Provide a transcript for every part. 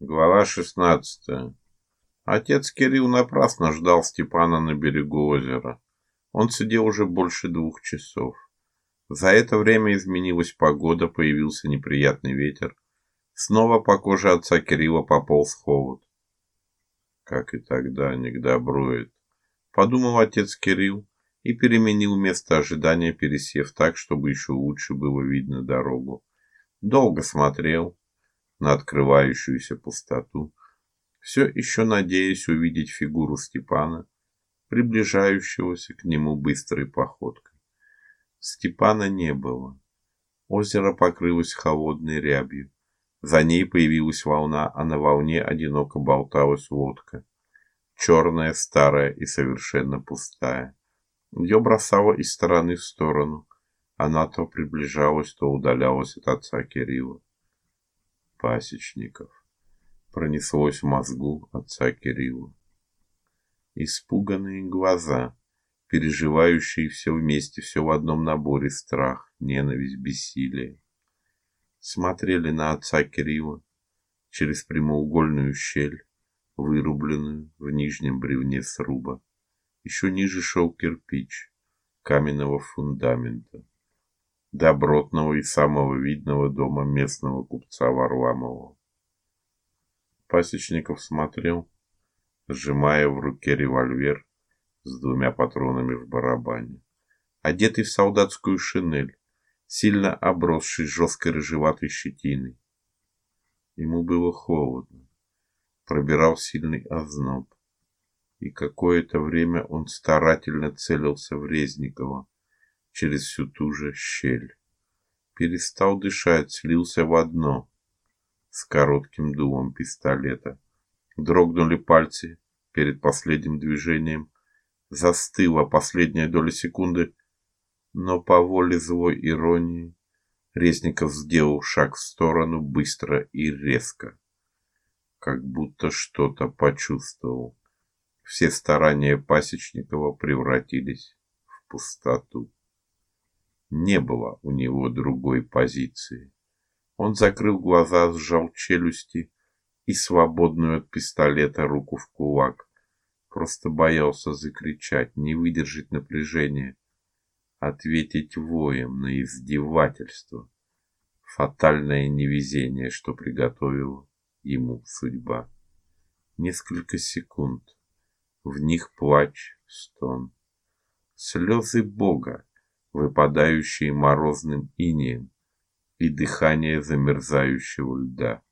Глава шестнадцатая. Отец Кирилл напрасно ждал Степана на берегу озера. Он сидел уже больше двух часов. За это время изменилась погода, появился неприятный ветер. Снова по коже отца Кирилла пополз холод. Как и тогда, не к добру это, подумал отец Кирилл и переменил место ожидания, пересев так, чтобы еще лучше было видно дорогу. Долго смотрел, на открывающуюся пустоту, все еще надеясь увидеть фигуру Степана, приближающегося к нему быстрой походкой. Степана не было. Озеро покрылось холодной рябью. За ней появилась волна, а на волне одиноко болталась лодка, черная, старая и совершенно пустая. Ее бросало из стороны в сторону. Она то приближалась, то удалялась от отца Кирилла пасечников. Пронеслось в мозгу отца Кирилла. Испуганные глаза, переживающие все вместе, все в одном наборе страх, ненависть, бессилие, смотрели на отца Кирилла через прямоугольную щель, вырубленную в нижнем бревне сруба. Еще ниже шел кирпич каменного фундамента добротного и самого видного дома местного купца Варламова. Пасечников смотрел, сжимая в руке револьвер с двумя патронами в барабане, одетый в солдатскую шинель, сильно обросший жесткой рыжеватой щетиной. Ему было холодно, пробирал сильный озноб, и какое-то время он старательно целился в Резникова через всю ту же щель. Перестал дышать, слился в одно с коротким дулом пистолета. Дрогнули пальцы перед последним движением. Застыла последняя доля секунды, но по воле злой иронии Резников сделал шаг в сторону быстро и резко, как будто что-то почувствовал. Все старания Пасечникова превратились в пустоту. Не было у него другой позиции. Он закрыл глаза, сжал челюсти и свободную от пистолета руку в кулак. Просто боялся закричать, не выдержать напряжения, ответить воем на издевательство, фатальное невезение, что приготовила ему судьба. Несколько секунд. В них плач, стон, слезы Бога, выпадающие морозным инеем, и дыхание замерзающего льда,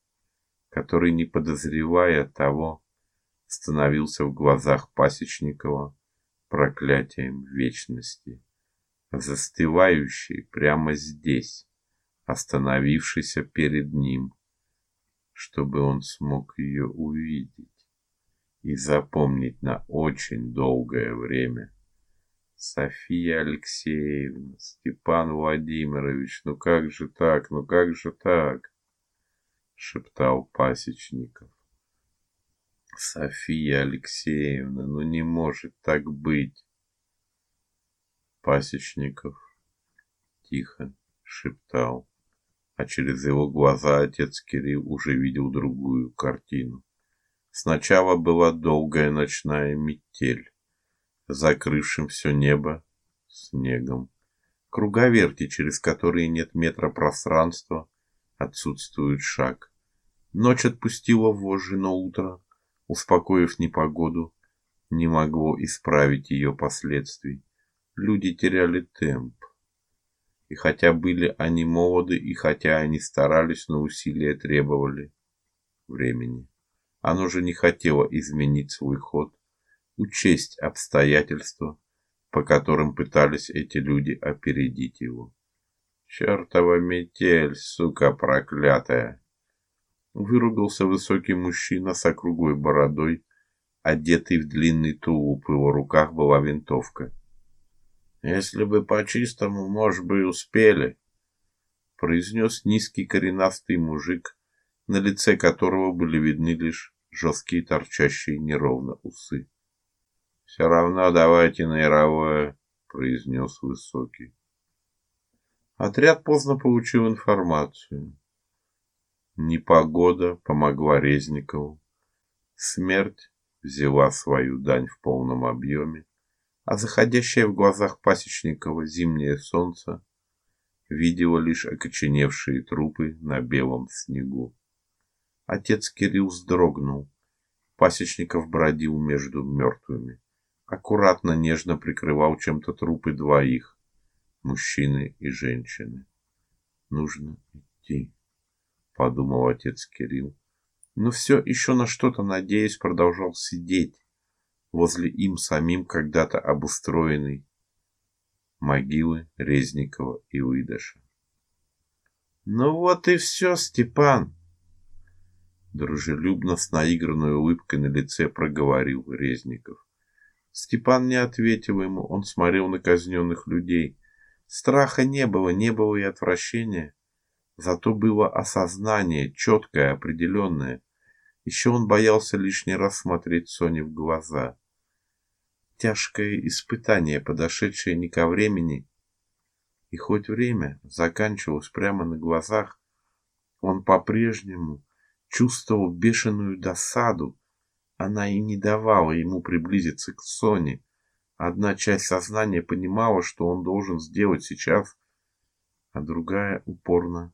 который, не подозревая того, становился в глазах Пасечникова проклятием вечности, застывающий прямо здесь, остановившийся перед ним, чтобы он смог ее увидеть и запомнить на очень долгое время. София Алексеевна, Степан Владимирович, ну как же так? Ну как же так? шептал Пасечников. София Алексеевна, ну не может так быть. Пасечников тихо шептал, а через его глаза отец Кирилл уже видел другую картину. Сначала была долгая ночная метель закрывшим все небо снегом. Круговерти, через которые нет метра пространства, отсутствует шаг. Ночь отпустила вожжи, но утро, успокоив непогоду, не могло исправить ее последствий. Люди теряли темп. И хотя были они молоды, и хотя они старались, но усилия требовали времени. Оно же не хотело изменить свой ход учесть обстоятельства, по которым пытались эти люди опередить его. Чёртова метель, сука проклятая, выругался высокий мужчина с округлой бородой, одетый в длинный тулуп, в его руках была винтовка. Если бы по-чистому, может бы, успели, произнес низкий коренастый мужик, на лице которого были видны лишь жесткие торчащие неровно усы. Все равно давайте на Яровое, произнес высокий. Отряд поздно получил информацию. Непогода помогла Резникову. Смерть взяла свою дань в полном объеме, а заходящее в глазах Пасечникова зимнее солнце видело лишь окоченевшие трупы на белом снегу. Отец Кирилл вздрогнул. Пасечников бродил между мертвыми, аккуратно нежно прикрывал чем-то трупы двоих, мужчины и женщины. Нужно идти, подумал отец Кирилл. Но все еще на что-то надеясь, продолжал сидеть возле им самим когда-то обустроенной могилы Резникова и Выдаша. Ну вот и все, Степан, дружелюбно с наигранной улыбкой на лице проговорил Резников. Степан не ответил ему, он смотрел на казненных людей. Страха не было, не было и отвращения, зато было осознание, четкое, определенное. Еще он боялся лишний раз смотреть Соне в глаза. Тяжкое испытание, подошедшее не ко времени, и хоть время заканчивалось прямо на глазах, он по-прежнему чувствовал бешеную досаду. Она и не давала ему приблизиться к Соне. Одна часть сознания понимала, что он должен сделать сейчас, а другая упорно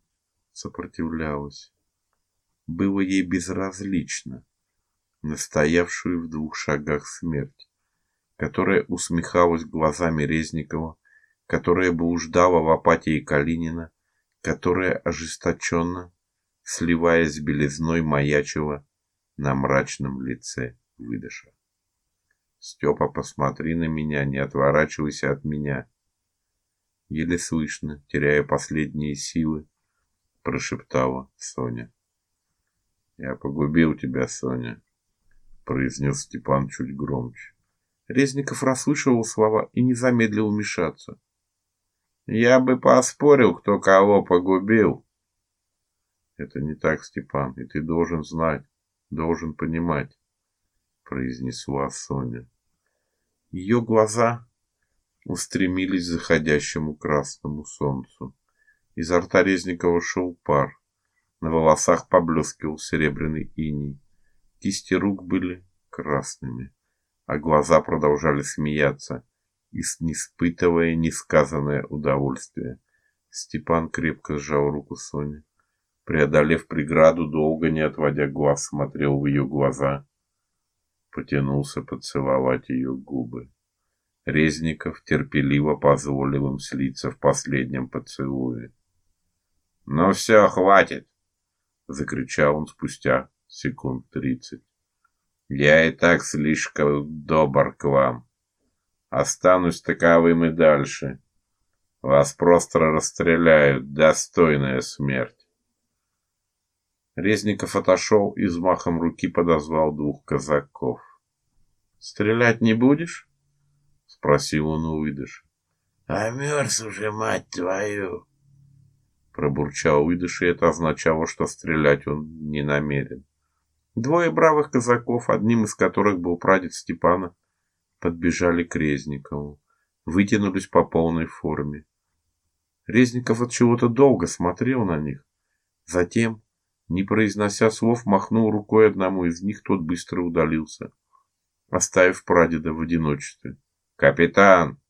сопротивлялась. Было ей безразлично настоявшую в двух шагах смерть, которая усмехалась глазами Резникова, которая блуждала в апатии Калинина, которая ожесточенно сливаясь с белизной маячила на мрачном лице выдыша. Степа, посмотри на меня, не отворачивайся от меня. Еле слышно, теряя последние силы, прошептала Соня. Я погубил тебя, Соня, произнес Степан чуть громче. Резников расслышал слова и не замедлил вмешаться. Я бы поспорил, кто кого погубил, это не так, Степан, и ты должен знать, должен понимать, произнесла Соня. Ее глаза устремились к заходящему красному солнцу. Изо рта Резникова шел пар. На волосах поблескивал серебряный иней. Кисти рук были красными, а глаза продолжали смеяться, испытывая несказанное удовольствие. Степан крепко сжал руку Сони. Преодолев преграду, долго не отводя глаз, смотрел в ее глаза, потянулся поцеловать ее губы. Резников терпеливо позволил им слиться в последнем поцелуе. "Ну все, хватит", закричал он спустя секунд тридцать. "Я и так слишком добр к вам. Останусь таковым и дальше. Вас просто расстреляют, достойная смерть". Резников отошел и взмахом руки подозвал двух казаков. Стрелять не будешь? спросил он у выдыша. А мерз уже, мать твою, пробурчал выдыш, и это означало, что стрелять он не намерен. Двое бравых казаков, одним из которых был прадед Степана, подбежали к Резникову, вытянулись по полной форме. Резников от чего-то долго смотрел на них, затем не произнося слов, махнул рукой одному из них, тот быстро удалился, оставив прадеда в одиночестве. "Капитан!"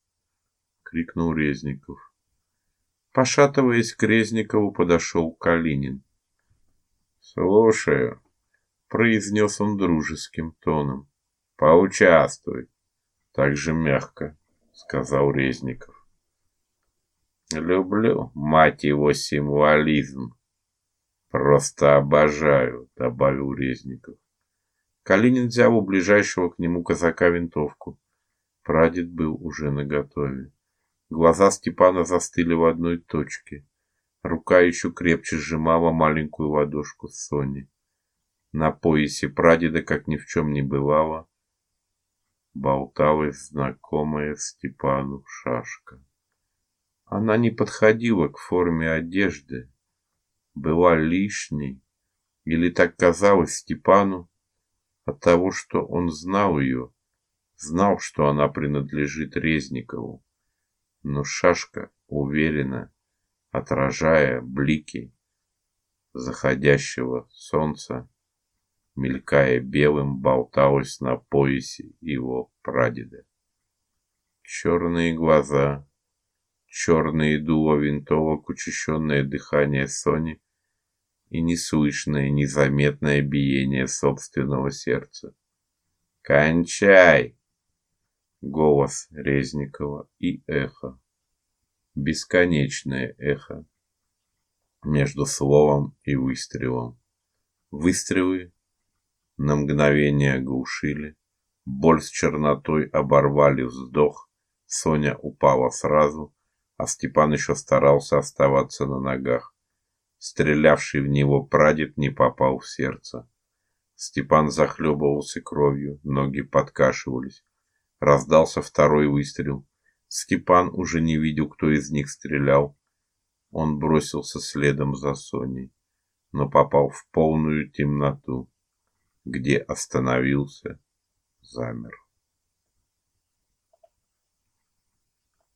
крикнул Резников. Пошатываясь к Резникову, подошел Калинин. "Слушаю", произнес он дружеским тоном. "Поучаствуй", так же мягко сказал Резников. "Люблю, мать его, символизм", Просто обожаю, добавил Резников. Калинин взял у ближайшего к нему казака винтовку. Прадед был уже наготове. Глаза Степана застыли в одной точке. Рука еще крепче сжимала маленькую ладошку Сони. На поясе прадеда, как ни в чем не бывало, болталась знакомая Степану шашка. Она не подходила к форме одежды, была лишней, или так казалось Степану от того, что он знал ее, знал, что она принадлежит Резникову. Но шашка уверенно отражая блики заходящего солнца, мелькая белым, болталась на поясе его прадеда. Черные глаза, черные дула винтовок, учащенное дыхание Сони и неслышное, незаметное биение собственного сердца. Кончай! Голос Резникова и эхо. Бесконечное эхо между словом и выстрелом. Выстрелы на мгновение оглушили, боль с чернотой оборвали вздох. Соня упала сразу, а Степан еще старался оставаться на ногах. Стрелявший в него прадед не попал в сердце. Степан захлебывался кровью, ноги подкашивались. Раздался второй выстрел. Степан уже не видел, кто из них стрелял. Он бросился следом за Соней, но попал в полную темноту, где остановился, замер.